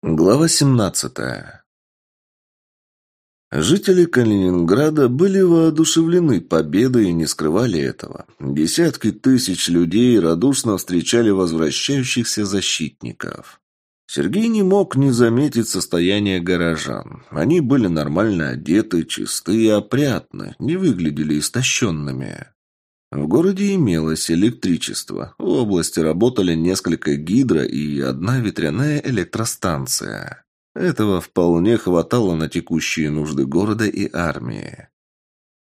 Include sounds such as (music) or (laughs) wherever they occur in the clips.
Глава 17. Жители Калининграда были воодушевлены победой и не скрывали этого. Десятки тысяч людей радушно встречали возвращающихся защитников. Сергей не мог не заметить состояние горожан. Они были нормально одеты, чисты и опрятны, не выглядели истощенными. В городе имелось электричество. В области работали несколько гидро и одна ветряная электростанция. Этого вполне хватало на текущие нужды города и армии.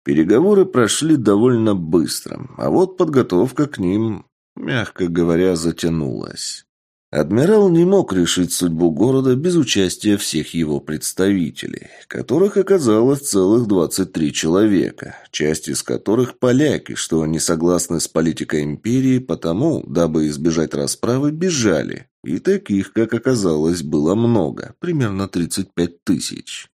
Переговоры прошли довольно быстро, а вот подготовка к ним, мягко говоря, затянулась. Адмирал не мог решить судьбу города без участия всех его представителей, которых оказалось целых 23 человека, часть из которых поляки, что не согласны с политикой империи, потому, дабы избежать расправы, бежали. И таких, как оказалось, было много, примерно 35 тысяч.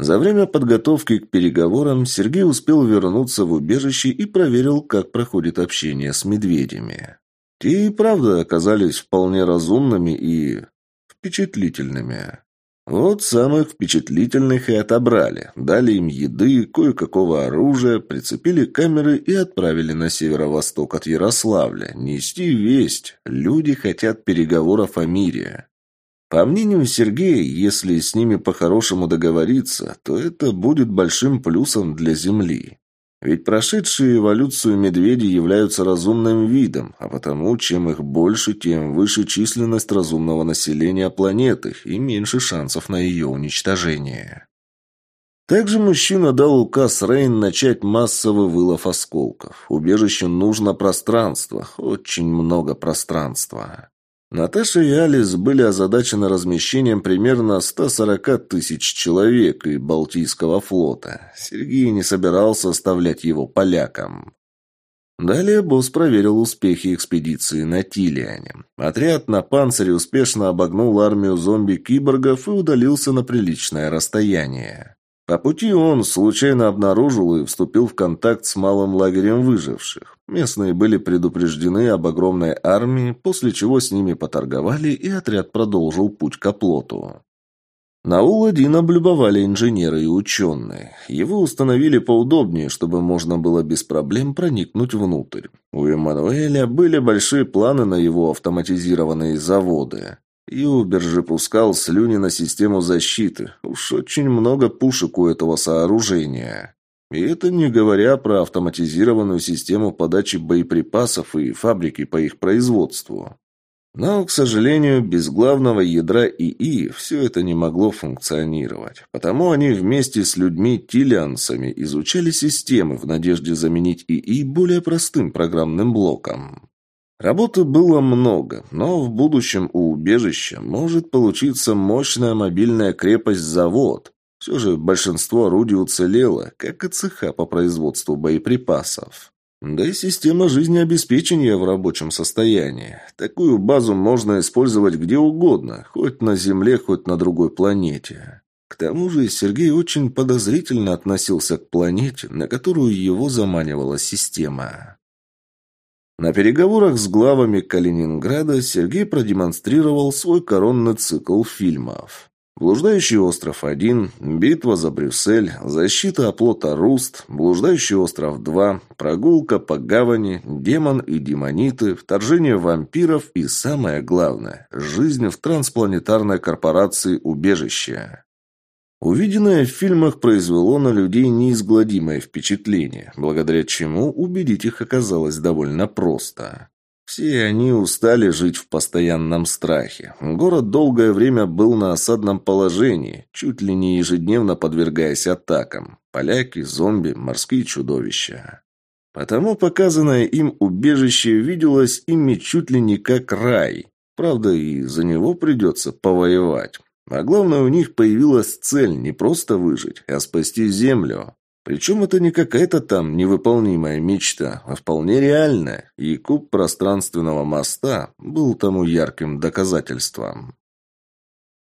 За время подготовки к переговорам Сергей успел вернуться в убежище и проверил, как проходит общение с медведями. Те и правда оказались вполне разумными и впечатлительными. Вот самых впечатлительных и отобрали, дали им еды, кое-какого оружия, прицепили камеры и отправили на северо-восток от Ярославля. Нести весть. Люди хотят переговоров о мире. По мнению Сергея, если с ними по-хорошему договориться, то это будет большим плюсом для Земли. Ведь прошедшие эволюцию медведи являются разумным видом, а потому, чем их больше, тем выше численность разумного населения планеты и меньше шансов на ее уничтожение. Также мужчина дал указ Рейн начать массовый вылов осколков. Убежищу нужно пространство, очень много пространства. Наташа и Алис были озадачены размещением примерно 140 тысяч человек и Балтийского флота. Сергей не собирался оставлять его полякам. Далее босс проверил успехи экспедиции на Тилиане. Отряд на панцире успешно обогнул армию зомби-киборгов и удалился на приличное расстояние. По пути он случайно обнаружил и вступил в контакт с малым лагерем выживших. Местные были предупреждены об огромной армии, после чего с ними поторговали, и отряд продолжил путь к оплоту. На Ул-1 облюбовали инженеры и ученые. Его установили поудобнее, чтобы можно было без проблем проникнуть внутрь. У Эммануэля были большие планы на его автоматизированные заводы. Юбер же пускал слюни на систему защиты. Уж очень много пушек у этого сооружения. И это не говоря про автоматизированную систему подачи боеприпасов и фабрики по их производству. Но, к сожалению, без главного ядра ИИ все это не могло функционировать. Потому они вместе с людьми-тилиансами изучали системы в надежде заменить ИИ более простым программным блоком. Работы было много, но в будущем у убежища может получиться мощная мобильная крепость-завод. Все же большинство орудий уцелело, как и цеха по производству боеприпасов. Да и система жизнеобеспечения в рабочем состоянии. Такую базу можно использовать где угодно, хоть на Земле, хоть на другой планете. К тому же Сергей очень подозрительно относился к планете, на которую его заманивала система. На переговорах с главами Калининграда Сергей продемонстрировал свой коронный цикл фильмов. «Блуждающий остров-1», «Битва за Брюссель», «Защита оплота Руст», «Блуждающий остров-2», «Прогулка по гавани», «Демон и демониты», «Вторжение вампиров» и, самое главное, «Жизнь в транспланетарной корпорации «Убежище». Увиденное в фильмах произвело на людей неизгладимое впечатление, благодаря чему убедить их оказалось довольно просто. Все они устали жить в постоянном страхе. Город долгое время был на осадном положении, чуть ли не ежедневно подвергаясь атакам. Поляки, зомби, морские чудовища. Потому показанное им убежище виделось ими чуть ли не как рай. Правда, и за него придется повоевать. А главное, у них появилась цель не просто выжить, а спасти Землю. Причем это не какая-то там невыполнимая мечта, а вполне реальная, и куб пространственного моста был тому ярким доказательством.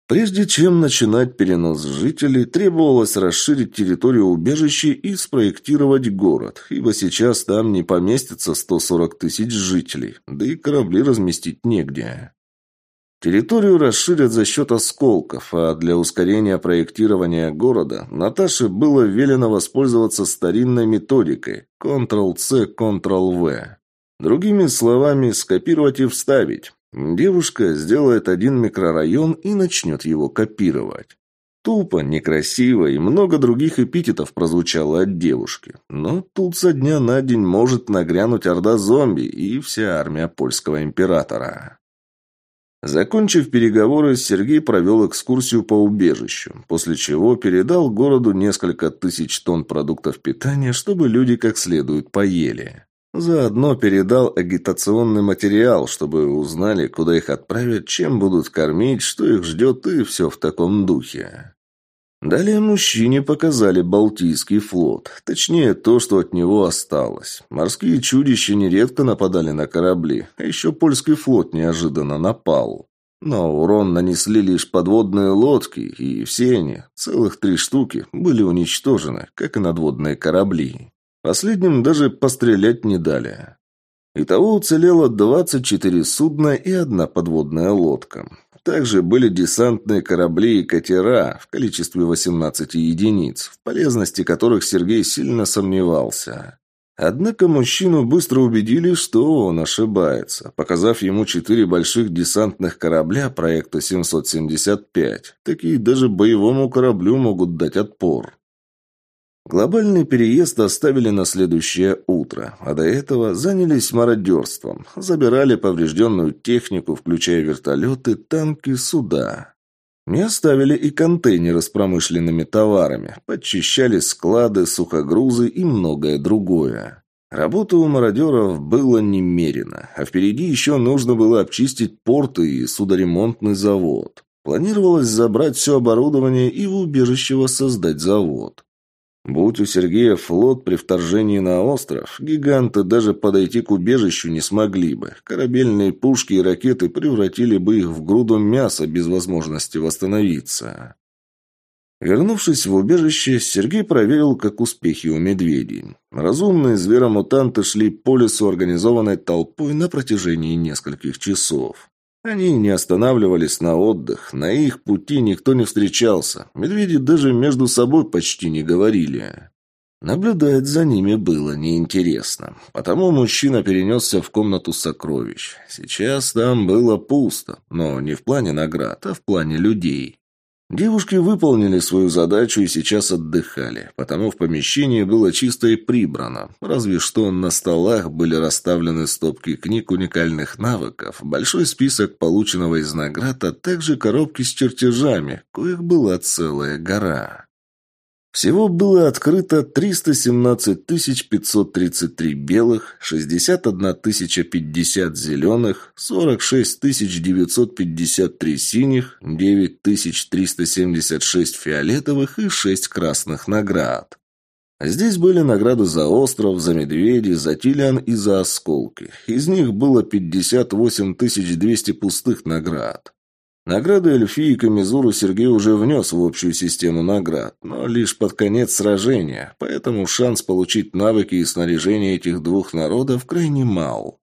Прежде чем начинать перенос жителей, требовалось расширить территорию убежища и спроектировать город, ибо сейчас там не поместится 140 тысяч жителей, да и корабли разместить негде. Территорию расширят за счет осколков, а для ускорения проектирования города Наташе было велено воспользоваться старинной методикой Ctrl-C, Ctrl-V. Другими словами, скопировать и вставить. Девушка сделает один микрорайон и начнет его копировать. Тупо, некрасиво и много других эпитетов прозвучало от девушки. Но тут со дня на день может нагрянуть орда зомби и вся армия польского императора. Закончив переговоры, Сергей провел экскурсию по убежищу, после чего передал городу несколько тысяч тонн продуктов питания, чтобы люди как следует поели. Заодно передал агитационный материал, чтобы узнали, куда их отправят, чем будут кормить, что их ждет и все в таком духе. Далее мужчине показали Балтийский флот, точнее то, что от него осталось. Морские чудища нередко нападали на корабли, а еще польский флот неожиданно напал. Но урон нанесли лишь подводные лодки, и все они, целых три штуки, были уничтожены, как и надводные корабли. Последним даже пострелять не дали. Итого уцелело 24 судна и одна подводная лодка. Также были десантные корабли и катера в количестве 18 единиц, в полезности которых Сергей сильно сомневался. Однако мужчину быстро убедили, что он ошибается, показав ему четыре больших десантных корабля проекта 775. Такие даже боевому кораблю могут дать отпор. Глобальный переезд оставили на следующее утро, а до этого занялись мародерством. Забирали поврежденную технику, включая вертолеты, танки, суда. Не оставили и контейнеры с промышленными товарами, подчищали склады, сухогрузы и многое другое. Работы у мародеров было немерено, а впереди еще нужно было обчистить порты и судоремонтный завод. Планировалось забрать все оборудование и в убежище воссоздать завод. Будь у Сергея флот при вторжении на остров, гиганты даже подойти к убежищу не смогли бы. Корабельные пушки и ракеты превратили бы их в груду мяса без возможности восстановиться. Вернувшись в убежище, Сергей проверил, как успехи у медведей. Разумные зверомутанты шли по лесу организованной толпой на протяжении нескольких часов. Они не останавливались на отдых, на их пути никто не встречался. Медведи даже между собой почти не говорили. Наблюдать за ними было неинтересно. Потому мужчина перенесся в комнату сокровищ. Сейчас там было пусто, но не в плане наград, а в плане людей. Девушки выполнили свою задачу и сейчас отдыхали, потому в помещении было чисто и прибрано. Разве что на столах были расставлены стопки книг уникальных навыков, большой список полученного из наград, а также коробки с чертежами, коих была целая гора. Всего было открыто 317 533 белых, 61 050 зеленых, 46 953 синих, 9 376 фиолетовых и 6 красных наград. Здесь были награды за остров, за медведей, за Тилиан и за осколки. Из них было 58 200 пустых наград. Награды эльфии и Камизуру Сергей уже внес в общую систему наград, но лишь под конец сражения, поэтому шанс получить навыки и снаряжение этих двух народов крайне мал.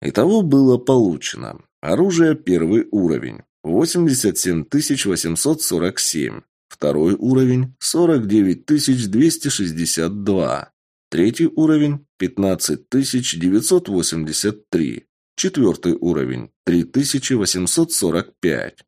Итого было получено. Оружие первый уровень. 87 847. Второй уровень – 49 262. Третий уровень – 15 983. Четвертый уровень – 3845.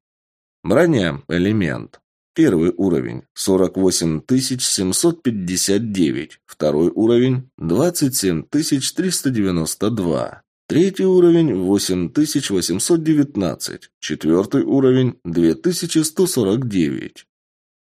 Броня – элемент. Первый уровень – 48759. Второй уровень – 27392. Третий уровень – 8819. Четвертый уровень – 2149.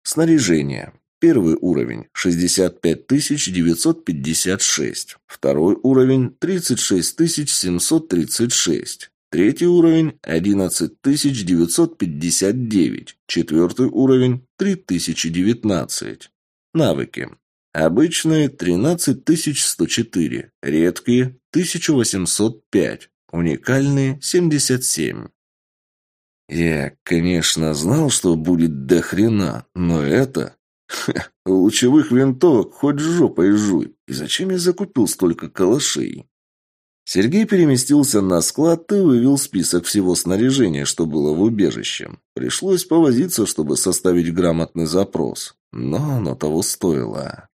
Снаряжение. Первый уровень – 65 956. Второй уровень – 36 736. Третий уровень – 11 959. Четвертый уровень – 3019. Навыки. Обычные – 13 104. Редкие – 1805. Уникальные – 77. Я, конечно, знал, что будет до хрена, но это (laughs) Ха, лучевых винтовок хоть жопой жуй. И зачем я закупил столько калашей? Сергей переместился на склад и вывел список всего снаряжения, что было в убежище. Пришлось повозиться, чтобы составить грамотный запрос. Но оно того стоило.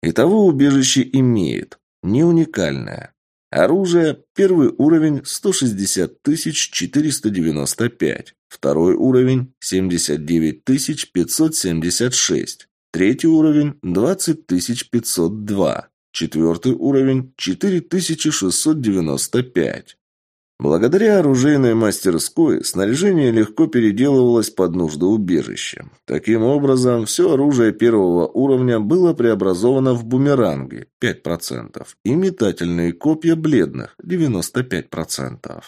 Итого убежище имеет. Не уникальное. Оружие. Первый уровень 160 495. Второй уровень 79 576. Третий уровень 20 502. Четвертый уровень – 4695. Благодаря оружейной мастерской снаряжение легко переделывалось под нужды убежища. Таким образом, все оружие первого уровня было преобразовано в бумеранги – 5% и метательные копья бледных – 95%.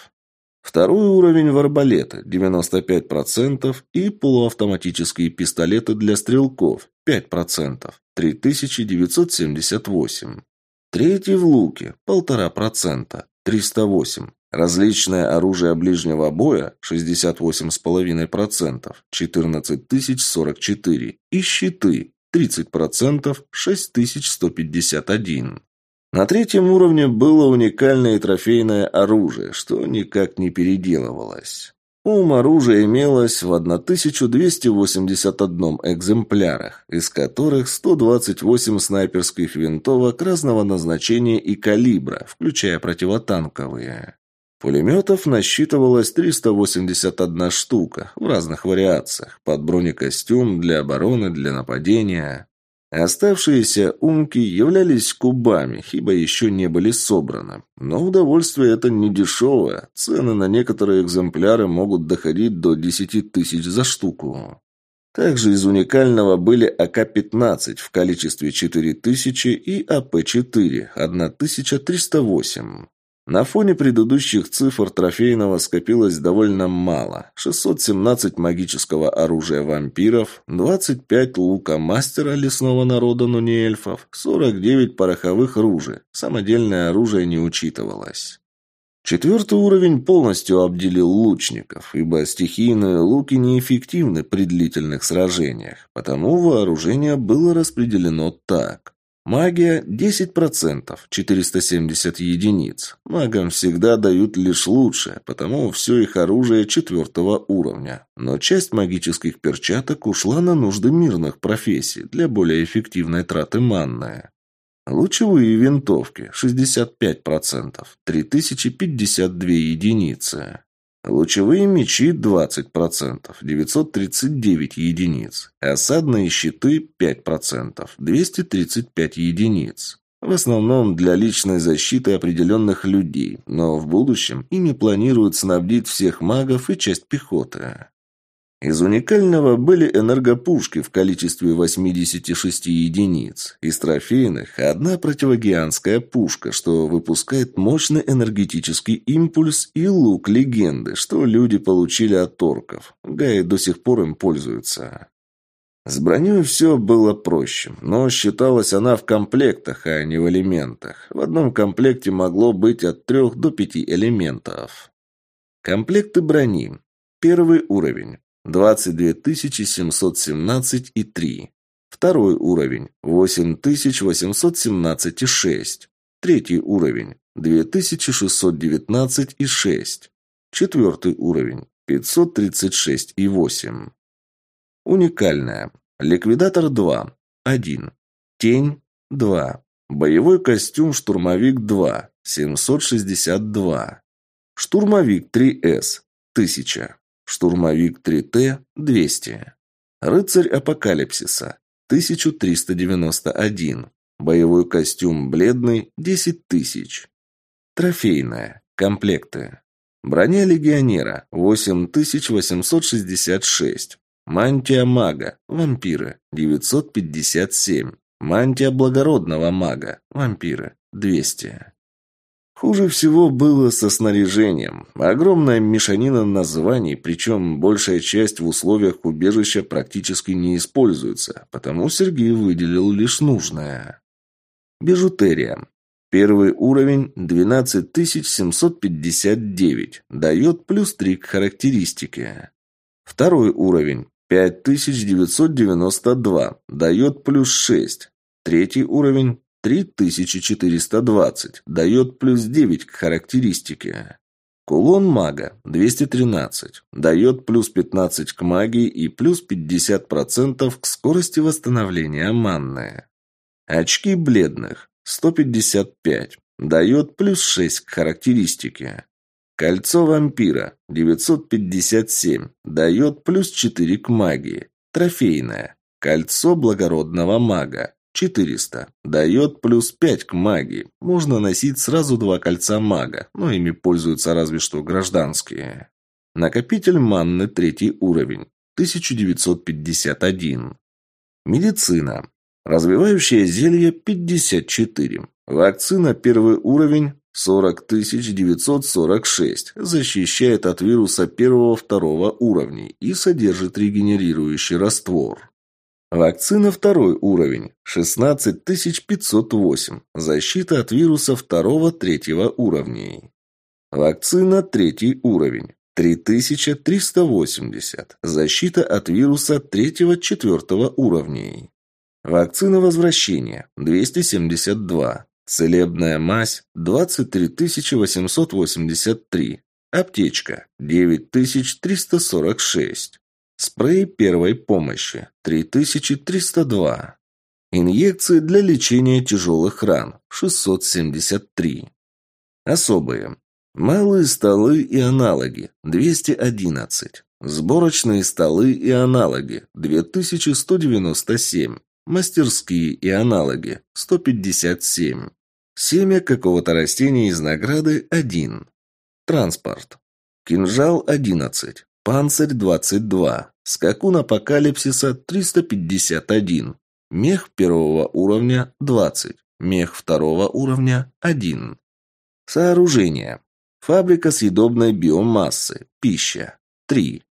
Второй уровень в арбалеты – 95% и полуавтоматические пистолеты для стрелков – 5%, 3978. Третий в луке – 1,5%, 308. Различное оружие ближнего боя – 68,5%, 14044. И щиты – 30%, 6151. На третьем уровне было уникальное трофейное оружие, что никак не переделывалось. Ум оружия имелось в 1281 экземплярах, из которых 128 снайперских винтовок разного назначения и калибра, включая противотанковые. Пулеметов насчитывалось 381 штука в разных вариациях, под бронекостюм, для обороны, для нападения. Оставшиеся умки являлись кубами, ибо еще не были собраны. Но удовольствие это не дешевое. Цены на некоторые экземпляры могут доходить до 10 тысяч за штуку. Также из уникального были АК-15 в количестве 4000 и АП-4 1308. На фоне предыдущих цифр трофейного скопилось довольно мало. 617 магического оружия вампиров, 25 лука мастера лесного народа, но не эльфов, 49 пороховых ружей. Самодельное оружие не учитывалось. Четвертый уровень полностью обделил лучников, ибо стихийные луки неэффективны при длительных сражениях, потому вооружение было распределено так. Магия 10%, 470 единиц. Магам всегда дают лишь лучшее, потому все их оружие четвертого уровня. Но часть магических перчаток ушла на нужды мирных профессий для более эффективной траты манны. Лучевые винтовки 65%, 3052 единицы. Лучевые мечи 20%, 939 единиц. Осадные щиты 5%, 235 единиц. В основном для личной защиты определенных людей, но в будущем ими планируют снабдить всех магов и часть пехоты. Из уникального были энергопушки в количестве 86 единиц. Из трофейных – одна противогианская пушка, что выпускает мощный энергетический импульс и лук легенды, что люди получили от орков. Гаи до сих пор им пользуются. С броней все было проще, но считалась она в комплектах, а не в элементах. В одном комплекте могло быть от трех до пяти элементов. Комплекты брони. Первый уровень. 22 717 и 3. Второй уровень – 8817 и 6. Третий уровень – 2619 и 6. Четвертый уровень – 536 и 8. Уникальная. Ликвидатор 2. 1. Тень 2. Боевой костюм штурмовик 2. 762. Штурмовик 3С. 1000. Штурмовик 3Т – 200. Рыцарь Апокалипсиса – 1391. Боевой костюм бледный – 10 тысяч. Трофейная. Комплекты. Броня легионера – 8866. Мантия мага. Вампиры – 957. Мантия благородного мага. Вампиры – 200. Хуже всего было со снаряжением. Огромная мешанина названий, причем большая часть в условиях убежища практически не используется, потому Сергей выделил лишь нужное. Бижутерия. Первый уровень 12759, дает плюс 3 к характеристике. Второй уровень 5992, дает плюс 6. Третий уровень 3420, дает плюс 9 к характеристике. Кулон мага 213, дает плюс 15 к магии и плюс 50% к скорости восстановления манны. Очки бледных 155, дает плюс 6 к характеристике. Кольцо вампира 957, дает плюс 4 к магии. Трофейное. Кольцо благородного мага 400. Дает плюс 5 к магии. Можно носить сразу два кольца мага, но ими пользуются разве что гражданские. Накопитель манны третий уровень. 1951. Медицина. Развивающее зелье 54. Вакцина первый уровень 40946. Защищает от вируса первого-второго уровней и содержит регенерирующий раствор. Вакцина второй уровень. 16508. Защита от вируса второго-третьего уровней. Вакцина третий уровень. 3380. Защита от вируса третьего-четвертого уровней. Вакцина возвращения. 272. Целебная мазь. 23883. Аптечка. 9346. Спрей первой помощи – 3302. Инъекции для лечения тяжелых ран – 673. Особые. Малые столы и аналоги – 211. Сборочные столы и аналоги – 2197. Мастерские и аналоги – 157. Семя какого-то растения из награды – 1. Транспорт. Кинжал – 11. Панцирь 22. Скакун апокалипсиса 351. Мех первого уровня 20. Мех второго уровня 1. Сооружение. Фабрика съедобной биомассы. Пища. 3.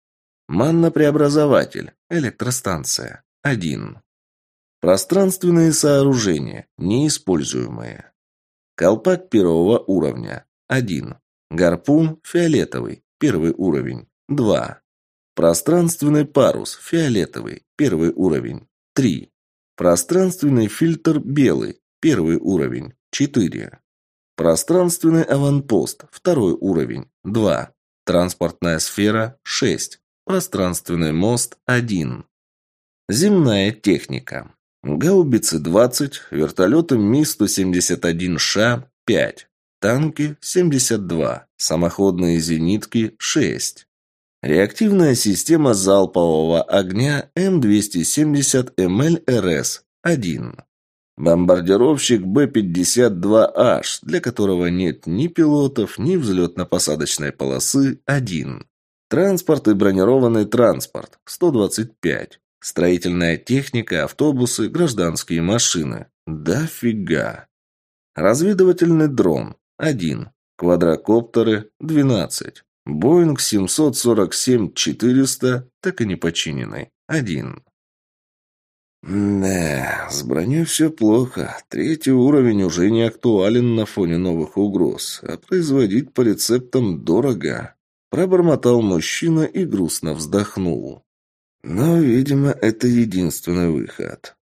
Манна-преобразователь. Электростанция. 1. Пространственные сооружения. Неиспользуемые. Колпак первого уровня. 1. Гарпун фиолетовый. Первый уровень. 2. Пространственный парус, фиолетовый, первый уровень, 3. Пространственный фильтр, белый, первый уровень, 4. Пространственный аванпост, второй уровень, 2. Транспортная сфера, 6. Пространственный мост, 1. Земная техника. Гаубицы 20, вертолеты Ми-171Ш 5, танки 72, самоходные зенитки 6. Реактивная система залпового огня М270МЛРС-1. Бомбардировщик Б-52H, для которого нет ни пилотов, ни взлетно-посадочной полосы, 1. Транспорт и бронированный транспорт, 125. Строительная техника, автобусы, гражданские машины. Дофига. Разведывательный дрон, 1. Квадрокоптеры, 12. Боинг 747-400 так и не починенный. Один. Да, с броней все плохо. Третий уровень уже не актуален на фоне новых угроз, а производить по рецептам дорого. Пробормотал мужчина и грустно вздохнул. Но, видимо, это единственный выход.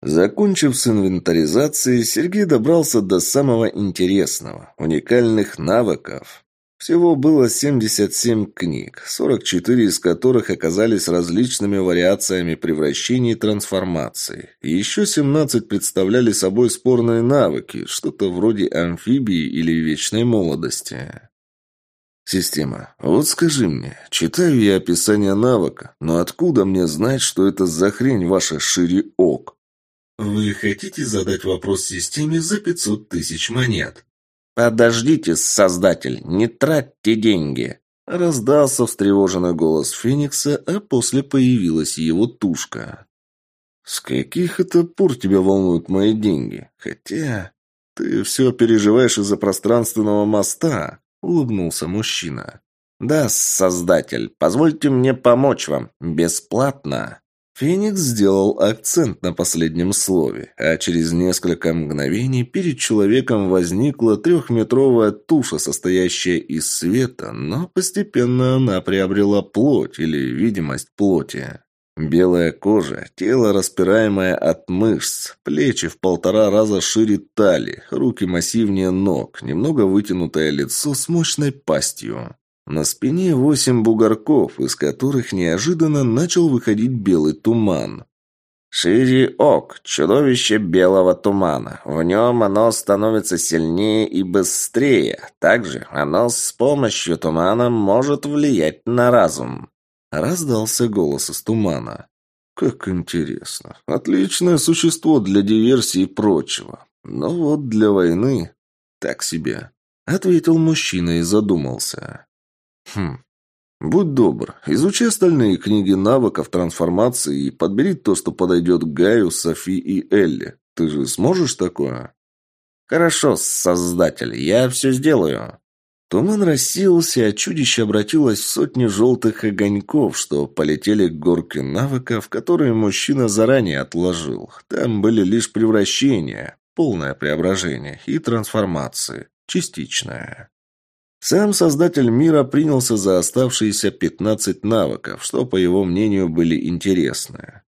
Закончив с инвентаризацией, Сергей добрался до самого интересного – уникальных навыков. Всего было 77 книг, 44 из которых оказались различными вариациями превращений и трансформаций. И еще 17 представляли собой спорные навыки, что-то вроде амфибии или вечной молодости. Система, вот скажи мне, читаю я описание навыка, но откуда мне знать, что это за хрень ваша шире ок? Вы хотите задать вопрос системе за 500 тысяч монет? «Подождите, Создатель, не тратьте деньги!» Раздался встревоженный голос Феникса, а после появилась его тушка. «С каких это пор тебя волнуют мои деньги? Хотя ты все переживаешь из-за пространственного моста», — улыбнулся мужчина. «Да, Создатель, позвольте мне помочь вам. Бесплатно». Феникс сделал акцент на последнем слове, а через несколько мгновений перед человеком возникла трехметровая туша, состоящая из света, но постепенно она приобрела плоть или видимость плоти. Белая кожа, тело распираемое от мышц, плечи в полтора раза шире талии, руки массивнее ног, немного вытянутое лицо с мощной пастью. На спине восемь бугорков, из которых неожиданно начал выходить белый туман. Шири-ок, чудовище белого тумана. В нем оно становится сильнее и быстрее. Также оно с помощью тумана может влиять на разум. Раздался голос из тумана. Как интересно. Отличное существо для диверсии и прочего. Но вот для войны... Так себе. Ответил мужчина и задумался. Хм, «Будь добр, изучи остальные книги навыков трансформации и подбери то, что подойдет Гаю, Софи и Элли. Ты же сможешь такое?» «Хорошо, Создатель, я все сделаю». Туман рассеялся, а чудище обратилось в сотни желтых огоньков, что полетели к горке навыков, которые мужчина заранее отложил. Там были лишь превращения, полное преображение и трансформации, частичное. Сам создатель мира принялся за оставшиеся 15 навыков, что, по его мнению, были интересны.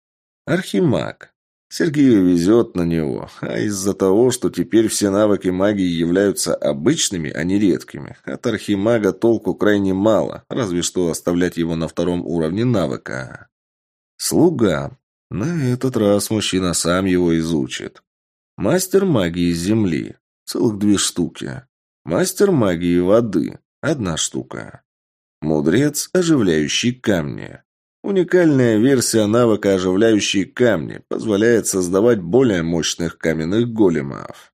Архимаг. Сергею везет на него, а из-за того, что теперь все навыки магии являются обычными, а не редкими, от архимага толку крайне мало, разве что оставлять его на втором уровне навыка. Слуга. На этот раз мужчина сам его изучит. Мастер магии Земли. Целых две штуки. Мастер магии воды – одна штука. Мудрец, оживляющий камни. Уникальная версия навыка «Оживляющие камни» позволяет создавать более мощных каменных големов.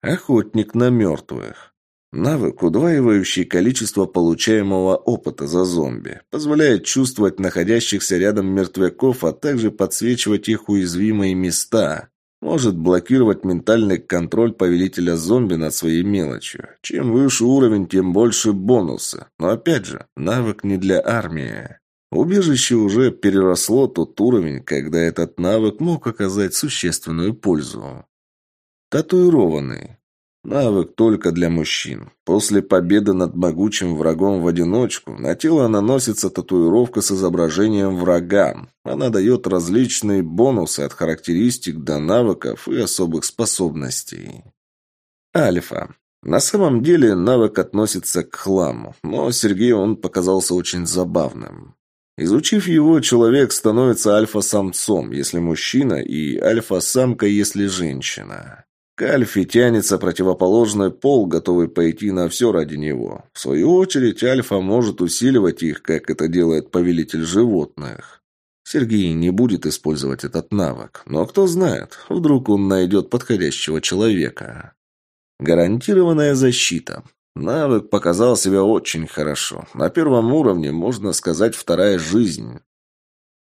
Охотник на мертвых. Навык, удваивающий количество получаемого опыта за зомби, позволяет чувствовать находящихся рядом мертвяков, а также подсвечивать их уязвимые места. Может блокировать ментальный контроль повелителя зомби над своей мелочью. Чем выше уровень, тем больше бонусы. Но опять же, навык не для армии. Убежище уже переросло тот уровень, когда этот навык мог оказать существенную пользу. Татуированный. Навык только для мужчин. После победы над могучим врагом в одиночку на тело наносится татуировка с изображением врага. Она дает различные бонусы от характеристик до навыков и особых способностей. Альфа. На самом деле навык относится к хламу, но Сергею он показался очень забавным. Изучив его, человек становится альфа-самцом, если мужчина, и альфа-самка, если женщина. К Альфе тянется противоположный пол, готовый пойти на все ради него. В свою очередь, Альфа может усиливать их, как это делает повелитель животных. Сергей не будет использовать этот навык, но кто знает, вдруг он найдет подходящего человека. Гарантированная защита. Навык показал себя очень хорошо. На первом уровне, можно сказать, вторая жизнь.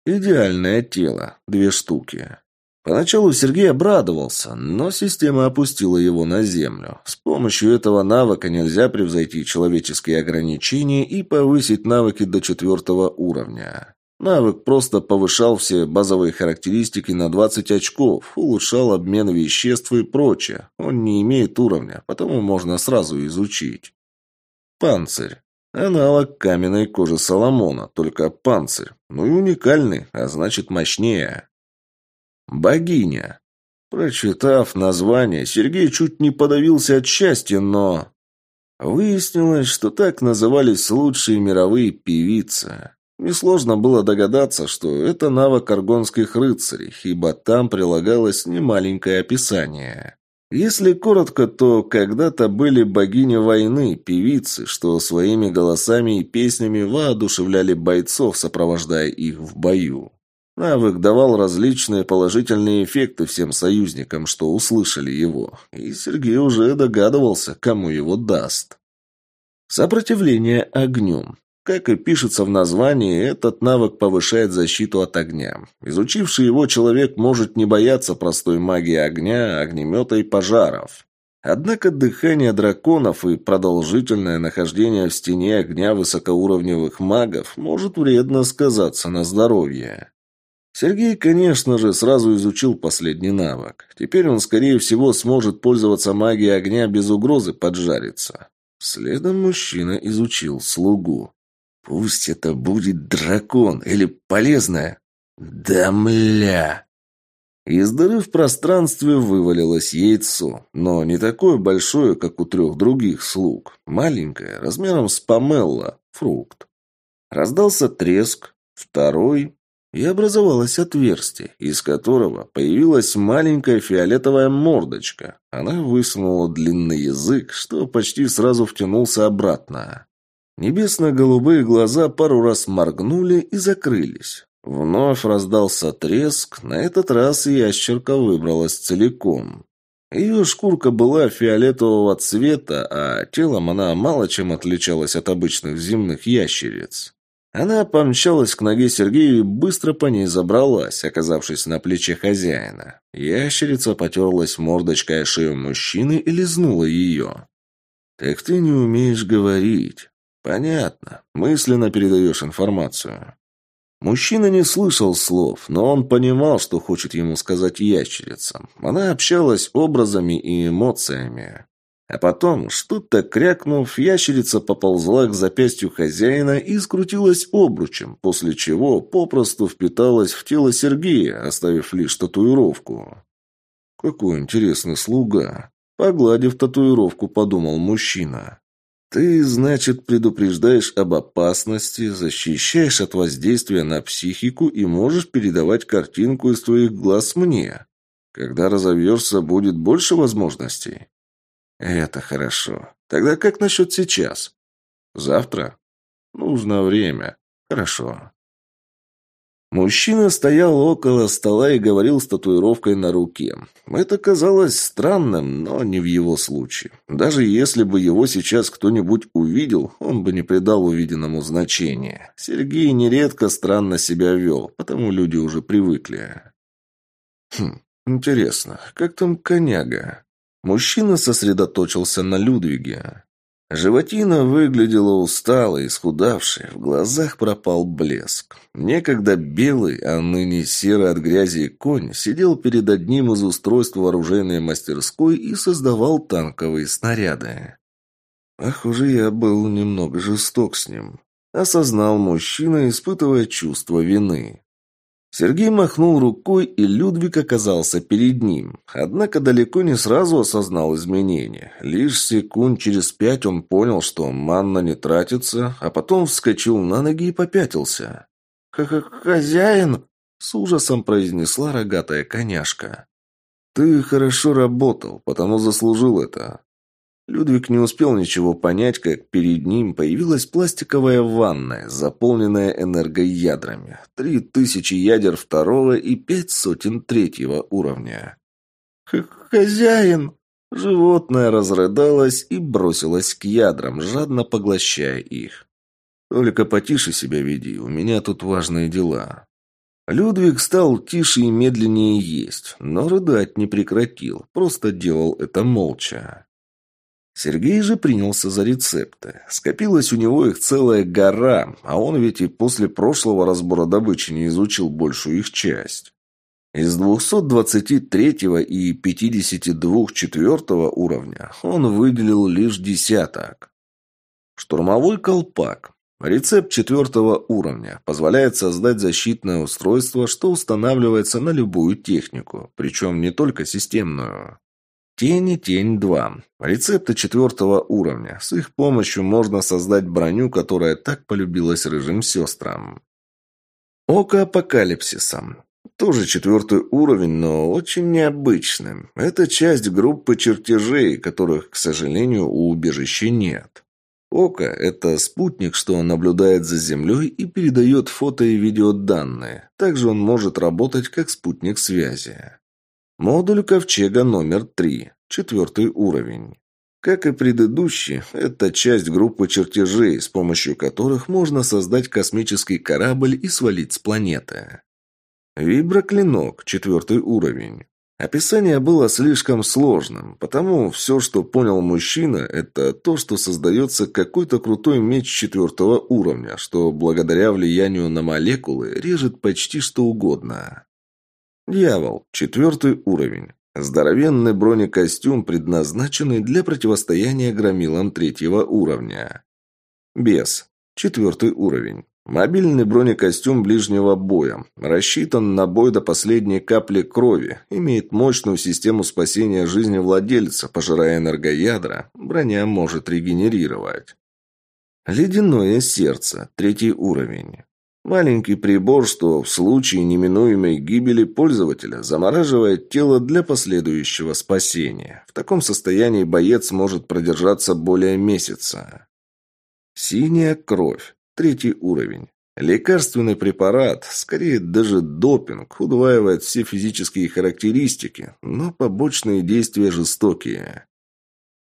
Идеальное тело. Две штуки. Поначалу Сергей обрадовался, но система опустила его на землю. С помощью этого навыка нельзя превзойти человеческие ограничения и повысить навыки до четвертого уровня. Навык просто повышал все базовые характеристики на 20 очков, улучшал обмен веществ и прочее. Он не имеет уровня, потому можно сразу изучить. Панцирь. Аналог каменной кожи Соломона, только панцирь. Ну и уникальный, а значит мощнее. Богиня. Прочитав название, Сергей чуть не подавился от счастья, но... Выяснилось, что так назывались лучшие мировые певицы. Несложно было догадаться, что это навык аргонских рыцарей, ибо там прилагалось немаленькое описание. Если коротко, то когда-то были богини войны, певицы, что своими голосами и песнями воодушевляли бойцов, сопровождая их в бою. Навык давал различные положительные эффекты всем союзникам, что услышали его, и Сергей уже догадывался, кому его даст. Сопротивление огню. Как и пишется в названии, этот навык повышает защиту от огня. Изучивший его человек может не бояться простой магии огня, огнемета и пожаров. Однако дыхание драконов и продолжительное нахождение в стене огня высокоуровневых магов может вредно сказаться на здоровье. Сергей, конечно же, сразу изучил последний навык. Теперь он, скорее всего, сможет пользоваться магией огня без угрозы поджариться. Следом мужчина изучил слугу. «Пусть это будет дракон или полезное. «Да мля!» Из дыры в пространстве вывалилось яйцо, но не такое большое, как у трех других слуг. Маленькое, размером с помелла, фрукт. Раздался треск, второй, и образовалось отверстие, из которого появилась маленькая фиолетовая мордочка. Она высунула длинный язык, что почти сразу втянулся обратно. Небесно-голубые глаза пару раз моргнули и закрылись. Вновь раздался треск, на этот раз ящерка выбралась целиком. Ее шкурка была фиолетового цвета, а телом она мало чем отличалась от обычных земных ящериц. Она помчалась к ноге Сергея и быстро по ней забралась, оказавшись на плече хозяина. Ящерица потерлась мордочкой о шею мужчины и лизнула ее. «Так ты не умеешь говорить». «Понятно. Мысленно передаешь информацию». Мужчина не слышал слов, но он понимал, что хочет ему сказать ящерица. Она общалась образами и эмоциями. А потом, что-то крякнув, ящерица поползла к запястью хозяина и скрутилась обручем, после чего попросту впиталась в тело Сергея, оставив лишь татуировку. «Какой интересный слуга!» Погладив татуировку, подумал мужчина. Ты, значит, предупреждаешь об опасности, защищаешь от воздействия на психику и можешь передавать картинку из твоих глаз мне. Когда разовьешься, будет больше возможностей. Это хорошо. Тогда как насчет сейчас? Завтра? Нужно время. Хорошо. Мужчина стоял около стола и говорил с татуировкой на руке. Это казалось странным, но не в его случае. Даже если бы его сейчас кто-нибудь увидел, он бы не придал увиденному значения. Сергей нередко странно себя вел, потому люди уже привыкли. Хм, интересно, как там коняга? Мужчина сосредоточился на Людвиге. Животина выглядела усталой, исхудавшей, в глазах пропал блеск. Некогда белый, а ныне серый от грязи конь сидел перед одним из устройств вооруженной мастерской и создавал танковые снаряды. Похоже, я был немного жесток с ним. Осознал мужчина, испытывая чувство вины. Сергей махнул рукой, и Людвиг оказался перед ним. Однако далеко не сразу осознал изменения. Лишь секунд через пять он понял, что манна не тратится, а потом вскочил на ноги и попятился. «Хозяин!» — с ужасом произнесла рогатая коняшка. «Ты хорошо работал, потому заслужил это. Людвиг не успел ничего понять, как перед ним появилась пластиковая ванная, заполненная энергоядрами. Три тысячи ядер второго и пять сотен третьего уровня. «Хозяин!» Животное разрыдалось и бросилось к ядрам, жадно поглощая их. «Только потише себя веди, у меня тут важные дела». Людвиг стал тише и медленнее есть, но рыдать не прекратил, просто делал это молча. Сергей же принялся за рецепты. Скопилась у него их целая гора, а он ведь и после прошлого разбора добычи не изучил большую их часть. Из 223 и 52 четвертого уровня он выделил лишь десяток. Штурмовой колпак. Рецепт четвертого уровня позволяет создать защитное устройство, что устанавливается на любую технику, причем не только системную. Тени Тень 2. Рецепты четвертого уровня. С их помощью можно создать броню, которая так полюбилась рыжим сестрам. Око Апокалипсиса. Тоже четвертый уровень, но очень необычным. Это часть группы чертежей, которых, к сожалению, у убежища нет. Око – это спутник, что наблюдает за Землей и передает фото и видеоданные. Также он может работать как спутник связи. Модуль ковчега номер 3, четвертый уровень. Как и предыдущий, это часть группы чертежей, с помощью которых можно создать космический корабль и свалить с планеты. Виброклинок, четвертый уровень. Описание было слишком сложным, потому все, что понял мужчина, это то, что создается какой-то крутой меч четвертого уровня, что благодаря влиянию на молекулы режет почти что угодно. Дьявол. Четвертый уровень. Здоровенный бронекостюм, предназначенный для противостояния громилам третьего уровня. Бес. Четвертый уровень. Мобильный бронекостюм ближнего боя. Рассчитан на бой до последней капли крови. Имеет мощную систему спасения жизни владельца, пожирая энергоядра. Броня может регенерировать. Ледяное сердце. Третий уровень. Маленький прибор, что в случае неминуемой гибели пользователя замораживает тело для последующего спасения. В таком состоянии боец может продержаться более месяца. Синяя кровь. Третий уровень. Лекарственный препарат, скорее даже допинг, удваивает все физические характеристики, но побочные действия жестокие.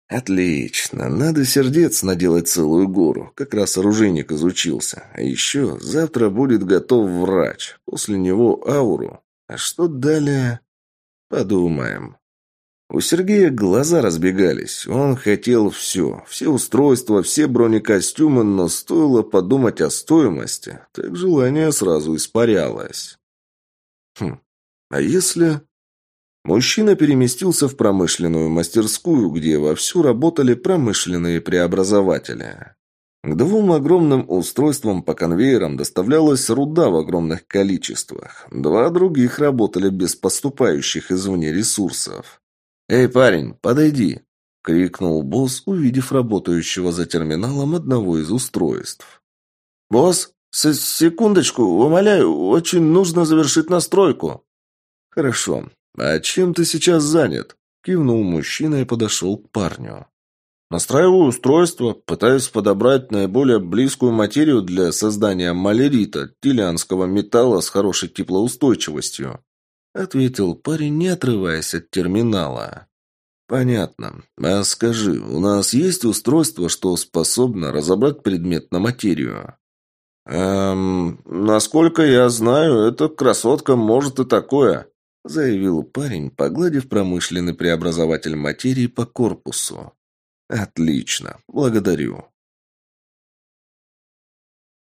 Отлично. Надо сердец наделать целую гору. Как раз оружейник изучился. А еще завтра будет готов врач. После него ауру. А что далее? Подумаем. У Сергея глаза разбегались. Он хотел все. Все устройства, все бронекостюмы, но стоило подумать о стоимости, так желание сразу испарялось. Хм, а если... Мужчина переместился в промышленную мастерскую, где вовсю работали промышленные преобразователи. К двум огромным устройствам по конвейерам доставлялась руда в огромных количествах. Два других работали без поступающих извне ресурсов. «Эй, парень, подойди!» — крикнул босс, увидев работающего за терминалом одного из устройств. «Босс, с секундочку, умоляю, очень нужно завершить настройку». «Хорошо. А чем ты сейчас занят?» — кивнул мужчина и подошел к парню. «Настраиваю устройство, пытаюсь подобрать наиболее близкую материю для создания малерита, тилианского металла с хорошей теплоустойчивостью», ответил парень, не отрываясь от терминала. «Понятно. А скажи, у нас есть устройство, что способно разобрать предмет на материю?» «Эм, насколько я знаю, эта красотка может и такое», заявил парень, погладив промышленный преобразователь материи по корпусу. «Отлично. Благодарю.